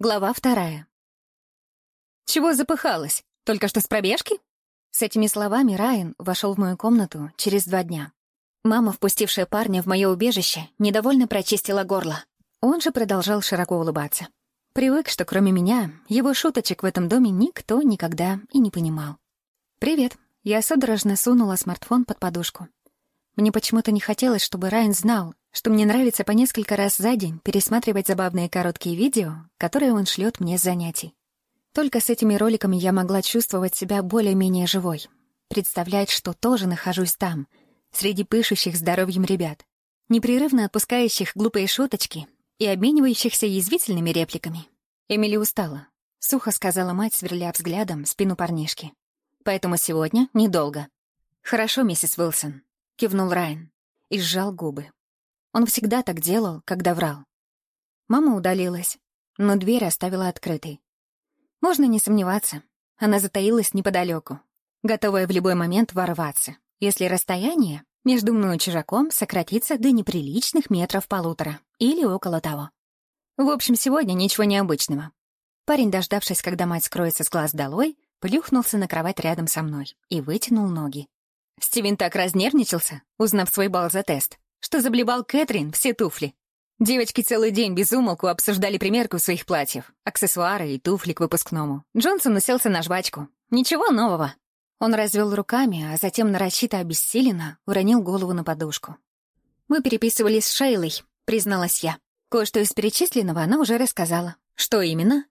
Глава вторая. «Чего запыхалась? Только что с пробежки?» С этими словами Райан вошел в мою комнату через два дня. Мама, впустившая парня в мое убежище, недовольно прочистила горло. Он же продолжал широко улыбаться. Привык, что кроме меня, его шуточек в этом доме никто никогда и не понимал. «Привет». Я судорожно сунула смартфон под подушку. Мне почему-то не хотелось, чтобы Райан знал, что мне нравится по несколько раз за день пересматривать забавные короткие видео, которые он шлет мне с занятий. Только с этими роликами я могла чувствовать себя более-менее живой, представлять, что тоже нахожусь там, среди пышущих здоровьем ребят, непрерывно отпускающих глупые шуточки и обменивающихся язвительными репликами. Эмили устала, — сухо сказала мать, сверля взглядом спину парнишки. «Поэтому сегодня недолго». «Хорошо, миссис Уилсон», — кивнул Райан и сжал губы. Он всегда так делал, когда врал. Мама удалилась, но дверь оставила открытой. Можно не сомневаться, она затаилась неподалеку, готовая в любой момент ворваться, если расстояние между мной и чужаком сократится до неприличных метров полутора или около того. В общем, сегодня ничего необычного. Парень, дождавшись, когда мать скроется с глаз долой, плюхнулся на кровать рядом со мной и вытянул ноги. Стивен так разнервничался, узнав свой балл за тест, что заблебал Кэтрин все туфли. Девочки целый день без умолку обсуждали примерку своих платьев, аксессуары и туфли к выпускному. Джонсон уселся на жвачку. Ничего нового. Он развел руками, а затем нарочито обессиленно уронил голову на подушку. «Мы переписывались с Шейлой», — призналась я. Кое-что из перечисленного она уже рассказала. «Что именно?»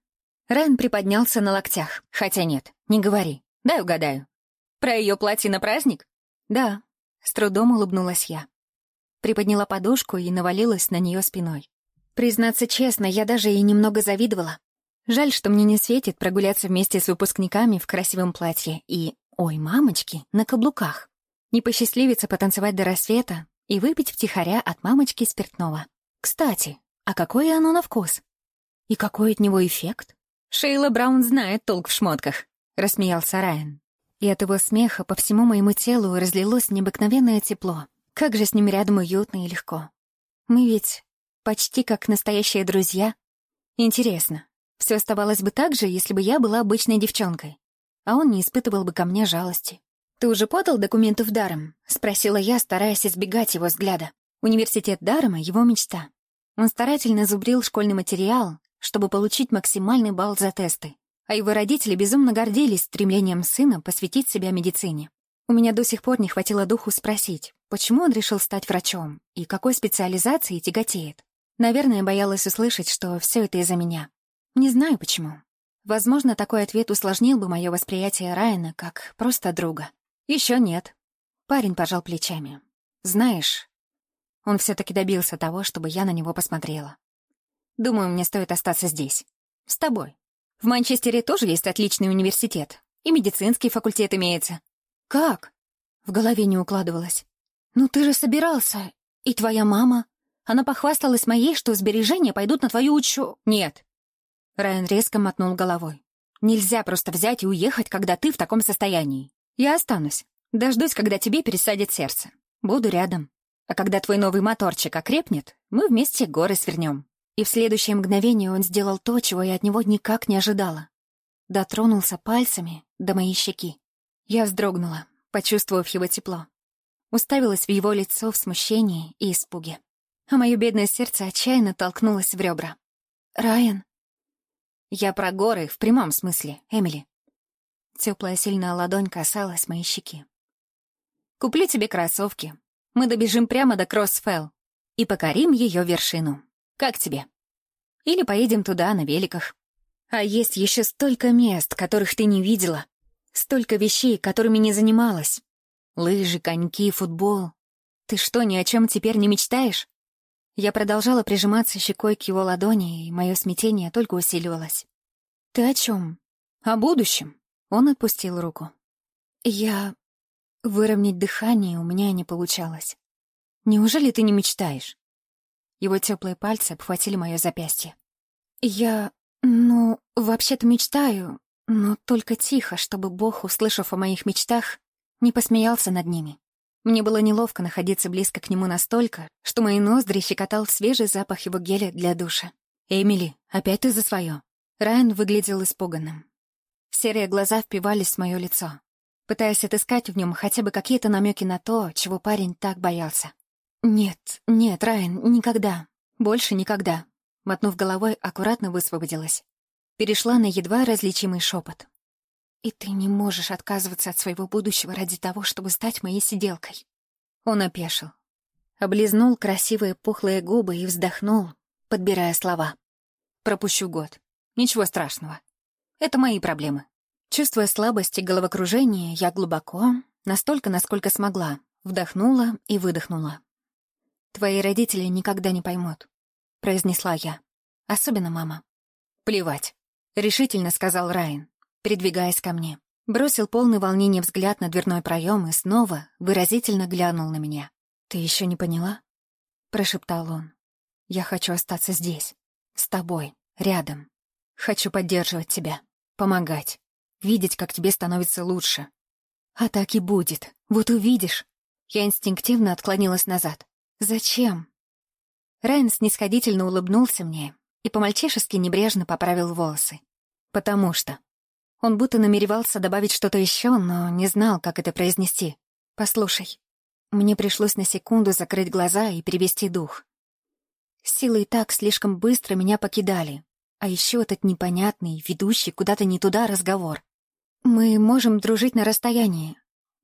Райан приподнялся на локтях. «Хотя нет, не говори. Дай угадаю. Про ее платье на праздник?» «Да», — с трудом улыбнулась я приподняла подушку и навалилась на нее спиной. Признаться честно, я даже и немного завидовала. Жаль, что мне не светит прогуляться вместе с выпускниками в красивом платье и, ой, мамочки, на каблуках. Не посчастливиться потанцевать до рассвета и выпить втихаря от мамочки спиртного. Кстати, а какое оно на вкус? И какой от него эффект? Шейла Браун знает толк в шмотках, рассмеялся Райан. И от его смеха по всему моему телу разлилось необыкновенное тепло. Как же с ним рядом уютно и легко. Мы ведь почти как настоящие друзья. Интересно, все оставалось бы так же, если бы я была обычной девчонкой, а он не испытывал бы ко мне жалости. «Ты уже подал документы в Даром?» — спросила я, стараясь избегать его взгляда. Университет Дарома — его мечта. Он старательно зубрил школьный материал, чтобы получить максимальный балл за тесты, а его родители безумно гордились стремлением сына посвятить себя медицине. У меня до сих пор не хватило духу спросить, почему он решил стать врачом и какой специализацией тяготеет. Наверное, боялась услышать, что все это из-за меня. Не знаю почему. Возможно, такой ответ усложнил бы мое восприятие Райана как просто друга. Еще нет. Парень пожал плечами. Знаешь, он все-таки добился того, чтобы я на него посмотрела. Думаю, мне стоит остаться здесь. С тобой. В Манчестере тоже есть отличный университет. И медицинский факультет имеется. «Как?» В голове не укладывалось. «Ну ты же собирался. И твоя мама? Она похвасталась моей, что сбережения пойдут на твою учу...» «Нет». Райан резко мотнул головой. «Нельзя просто взять и уехать, когда ты в таком состоянии. Я останусь. Дождусь, когда тебе пересадит сердце. Буду рядом. А когда твой новый моторчик окрепнет, мы вместе горы свернем». И в следующее мгновение он сделал то, чего я от него никак не ожидала. Дотронулся пальцами до моей щеки. Я вздрогнула, почувствовав его тепло. Уставилась в его лицо в смущении и испуге. А мое бедное сердце отчаянно толкнулось в ребра. «Райан?» «Я про горы в прямом смысле, Эмили». Теплая сильная ладонь касалась моей щеки. «Куплю тебе кроссовки. Мы добежим прямо до Кроссфелл и покорим ее вершину. Как тебе? Или поедем туда на великах. А есть еще столько мест, которых ты не видела, Столько вещей, которыми не занималась. Лыжи, коньки, футбол. Ты что, ни о чем теперь не мечтаешь? Я продолжала прижиматься щекой к его ладони, и мое смятение только усиливалось. «Ты о чем? О будущем?» Он отпустил руку. «Я...» Выровнять дыхание у меня не получалось. «Неужели ты не мечтаешь?» Его теплые пальцы обхватили мое запястье. «Я... ну, вообще-то мечтаю, но только тихо, чтобы Бог, услышав о моих мечтах, не посмеялся над ними. Мне было неловко находиться близко к нему настолько, что мои ноздри щекотал свежий запах его геля для душа. «Эмили, опять ты за свое. Райан выглядел испуганным. Серые глаза впивались в мое лицо, пытаясь отыскать в нем хотя бы какие-то намеки на то, чего парень так боялся. «Нет, нет, Райан, никогда. Больше никогда». Мотнув головой, аккуратно высвободилась. Перешла на едва различимый шепот. «И ты не можешь отказываться от своего будущего ради того, чтобы стать моей сиделкой». Он опешил. Облизнул красивые пухлые губы и вздохнул, подбирая слова. «Пропущу год. Ничего страшного. Это мои проблемы». Чувствуя слабость и головокружение, я глубоко, настолько, насколько смогла, вдохнула и выдохнула. «Твои родители никогда не поймут», — произнесла я. «Особенно мама». «Плевать», — решительно сказал Райан, придвигаясь ко мне. Бросил полный волнения взгляд на дверной проем и снова выразительно глянул на меня. «Ты еще не поняла?» — прошептал он. «Я хочу остаться здесь, с тобой, рядом. Хочу поддерживать тебя, помогать, видеть, как тебе становится лучше. А так и будет, вот увидишь». Я инстинктивно отклонилась назад. «Зачем?» Райан снисходительно улыбнулся мне и по-мальчишески небрежно поправил волосы. «Потому что...» Он будто намеревался добавить что-то еще, но не знал, как это произнести. «Послушай, мне пришлось на секунду закрыть глаза и перевести дух. Силы и так слишком быстро меня покидали, а еще этот непонятный, ведущий куда-то не туда разговор. Мы можем дружить на расстоянии.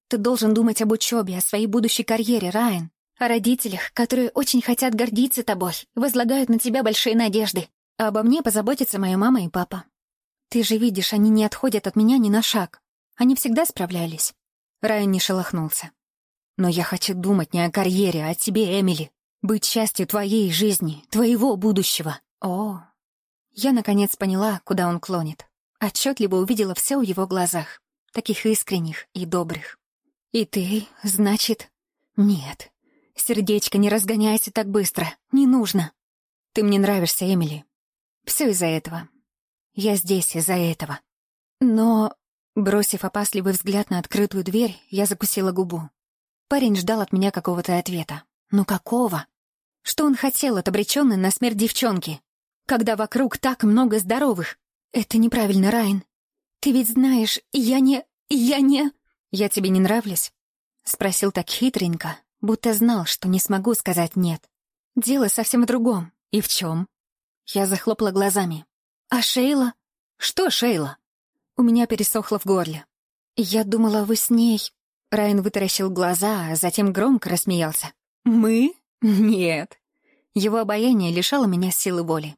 Ты должен думать об учебе, о своей будущей карьере, Райан о родителях, которые очень хотят гордиться тобой, возлагают на тебя большие надежды. А обо мне позаботятся моя мама и папа. Ты же видишь, они не отходят от меня ни на шаг. Они всегда справлялись. Райан не шелохнулся. Но я хочу думать не о карьере, а о тебе, Эмили. Быть частью твоей жизни, твоего будущего. О, я наконец поняла, куда он клонит. Отчетливо увидела все в его глазах, таких искренних и добрых. И ты, значит... Нет, Сердечко, не разгоняйся так быстро. Не нужно. Ты мне нравишься, Эмили. Все из-за этого. Я здесь из-за этого. Но, бросив опасливый взгляд на открытую дверь, я закусила губу. Парень ждал от меня какого-то ответа. Ну какого? Что он хотел от обреченной на смерть девчонки? Когда вокруг так много здоровых. Это неправильно, Райан. Ты ведь знаешь, я не... я не... Я тебе не нравлюсь? Спросил так хитренько, будто знал, что не смогу сказать «нет». Дело совсем в другом. И в чем? Я захлопала глазами. «А Шейла?» «Что Шейла?» У меня пересохло в горле. «Я думала, вы с ней...» Райан вытаращил глаза, а затем громко рассмеялся. «Мы? Нет». Его обаяние лишало меня силы воли.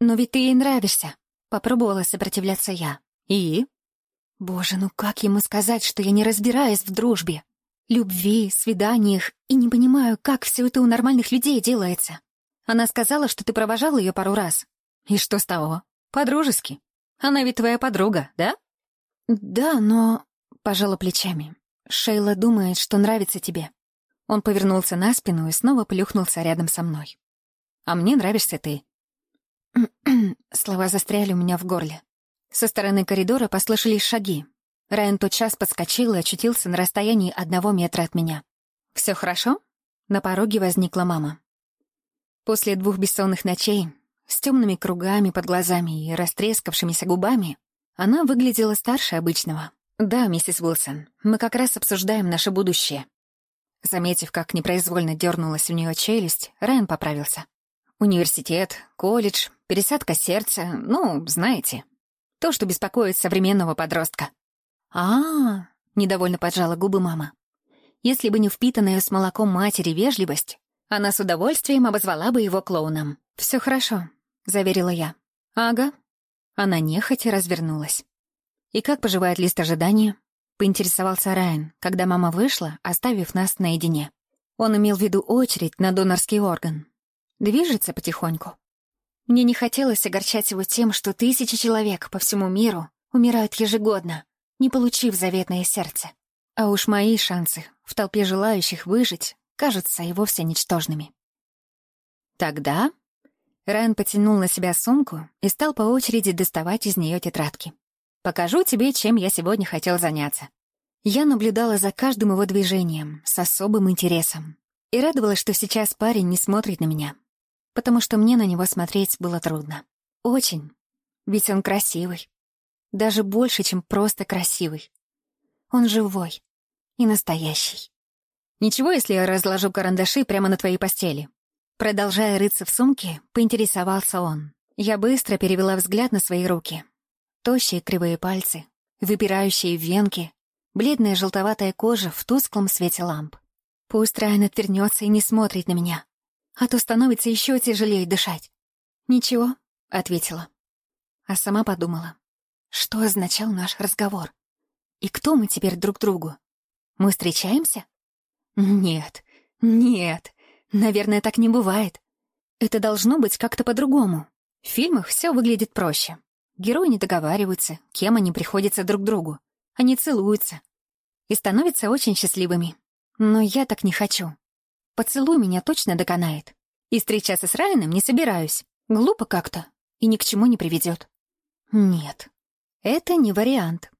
«Но ведь ты ей нравишься», — попробовала сопротивляться я. «И?» «Боже, ну как ему сказать, что я не разбираюсь в дружбе?» любви, свиданиях, и не понимаю, как все это у нормальных людей делается. Она сказала, что ты провожал ее пару раз. И что с того? По-дружески. Она ведь твоя подруга, да? Да, но... Пожала плечами. Шейла думает, что нравится тебе. Он повернулся на спину и снова плюхнулся рядом со мной. А мне нравишься ты. Слова застряли у меня в горле. Со стороны коридора послышались шаги, Райан тотчас подскочил и очутился на расстоянии одного метра от меня. «Все хорошо?» На пороге возникла мама. После двух бессонных ночей, с темными кругами под глазами и растрескавшимися губами, она выглядела старше обычного. «Да, миссис Уилсон, мы как раз обсуждаем наше будущее». Заметив, как непроизвольно дернулась у нее челюсть, Райан поправился. «Университет, колледж, пересадка сердца, ну, знаете, то, что беспокоит современного подростка». А, недовольно поджала губы мама. Если бы не впитанная с молоком матери вежливость, она с удовольствием обозвала бы его клоуном. Все хорошо», — заверила я. «Ага». Она нехотя развернулась. «И как поживает лист ожидания?» — поинтересовался Райан, когда мама вышла, оставив нас наедине. Он имел в виду очередь на донорский орган. Движется потихоньку. Мне не хотелось огорчать его тем, что тысячи человек по всему миру умирают ежегодно, не получив заветное сердце. А уж мои шансы в толпе желающих выжить кажутся и вовсе ничтожными. Тогда Райан потянул на себя сумку и стал по очереди доставать из нее тетрадки. «Покажу тебе, чем я сегодня хотел заняться». Я наблюдала за каждым его движением с особым интересом и радовалась, что сейчас парень не смотрит на меня, потому что мне на него смотреть было трудно. Очень, Ведь он красивый. Даже больше, чем просто красивый. Он живой и настоящий. Ничего, если я разложу карандаши прямо на твоей постели? Продолжая рыться в сумке, поинтересовался он. Я быстро перевела взгляд на свои руки. Тощие кривые пальцы, выпирающие венки, бледная желтоватая кожа в тусклом свете ламп. Пусть Райан отвернется и не смотрит на меня, а то становится еще тяжелее дышать. «Ничего», — ответила. А сама подумала, что означал наш разговор? И кто мы теперь друг другу? Мы встречаемся? Нет, нет, наверное, так не бывает. Это должно быть как-то по-другому. В фильмах все выглядит проще. Герои не договариваются, кем они приходятся друг другу. Они целуются. И становятся очень счастливыми. Но я так не хочу. Поцелуй меня точно доконает. И встречаться с Райаном не собираюсь. Глупо как-то. И ни к чему не приведет. Нет, это не вариант.